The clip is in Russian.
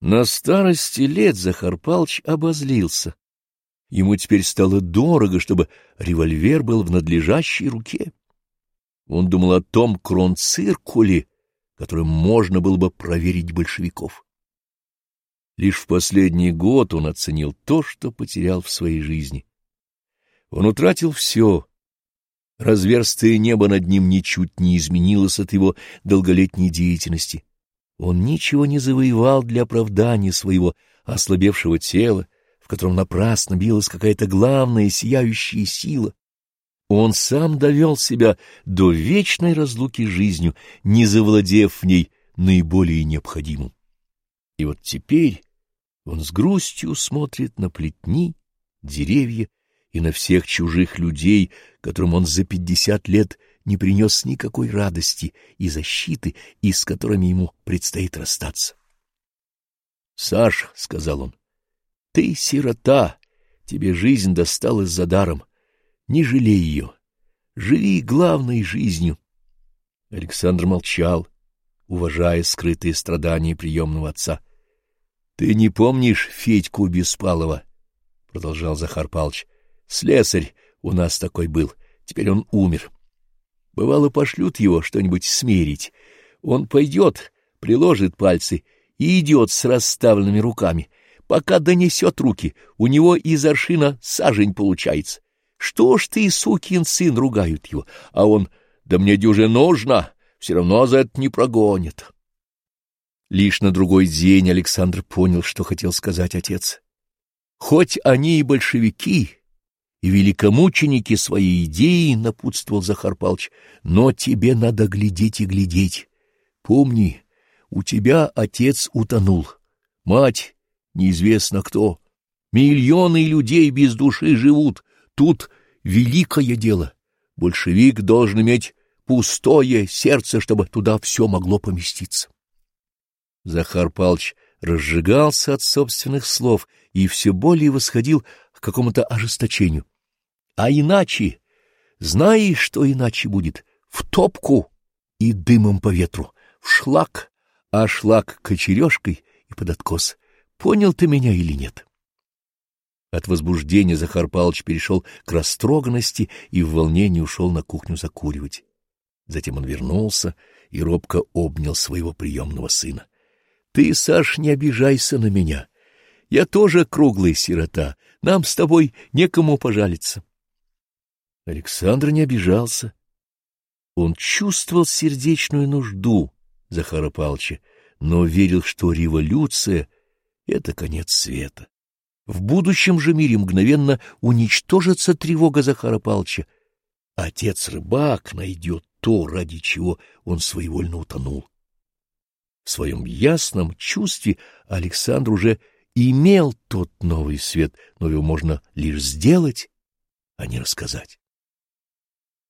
На старости лет Захар Палч обозлился. Ему теперь стало дорого, чтобы револьвер был в надлежащей руке. Он думал о том кронциркуле, которым можно было бы проверить большевиков. Лишь в последний год он оценил то, что потерял в своей жизни. Он утратил все. Разверстое небо над ним ничуть не изменилось от его долголетней деятельности. Он ничего не завоевал для оправдания своего ослабевшего тела, в котором напрасно билась какая-то главная сияющая сила. Он сам довел себя до вечной разлуки с жизнью, не завладев в ней наиболее необходимым. И вот теперь он с грустью смотрит на плетни, деревья и на всех чужих людей, которым он за пятьдесят лет не принес никакой радости и защиты, и с которыми ему предстоит расстаться. — Саш, — сказал он, — ты сирота, тебе жизнь досталась за даром. Не жалей ее, живи главной жизнью. Александр молчал, уважая скрытые страдания приемного отца. — Ты не помнишь Федьку Беспалова? — продолжал Захар Палыч. — Слесарь у нас такой был, теперь он умер. Бывало, пошлют его что-нибудь смерить. Он пойдет, приложит пальцы и идет с расставленными руками. Пока донесет руки, у него из аршина сажень получается. Что ж ты, сукин сын, ругают его, а он, да мне дюже нужно, все равно за это не прогонит. Лишь на другой день Александр понял, что хотел сказать отец. Хоть они и большевики, и великомученики своей идеи, — напутствовал Захар Палыч, — но тебе надо глядеть и глядеть. Помни, у тебя отец утонул, мать неизвестно кто. Миллионы людей без души живут. Тут великое дело. Большевик должен иметь пустое сердце, чтобы туда все могло поместиться. Захар Палыч разжигался от собственных слов и все более восходил к какому-то ожесточению. А иначе, знаешь, что иначе будет? В топку и дымом по ветру, в шлак, а шлак кочережкой и под откос. Понял ты меня или нет? От возбуждения Захар Павлович перешел к растроганности и в волнении ушел на кухню закуривать. Затем он вернулся и робко обнял своего приемного сына. — Ты, Саш, не обижайся на меня. Я тоже круглый сирота, нам с тобой некому пожалиться. Александр не обижался. Он чувствовал сердечную нужду Захара Павловича, но верил, что революция — это конец света. В будущем же мире мгновенно уничтожится тревога Захара Павловича. Отец-рыбак найдет то, ради чего он своевольно утонул. В своем ясном чувстве Александр уже имел тот новый свет, но его можно лишь сделать, а не рассказать.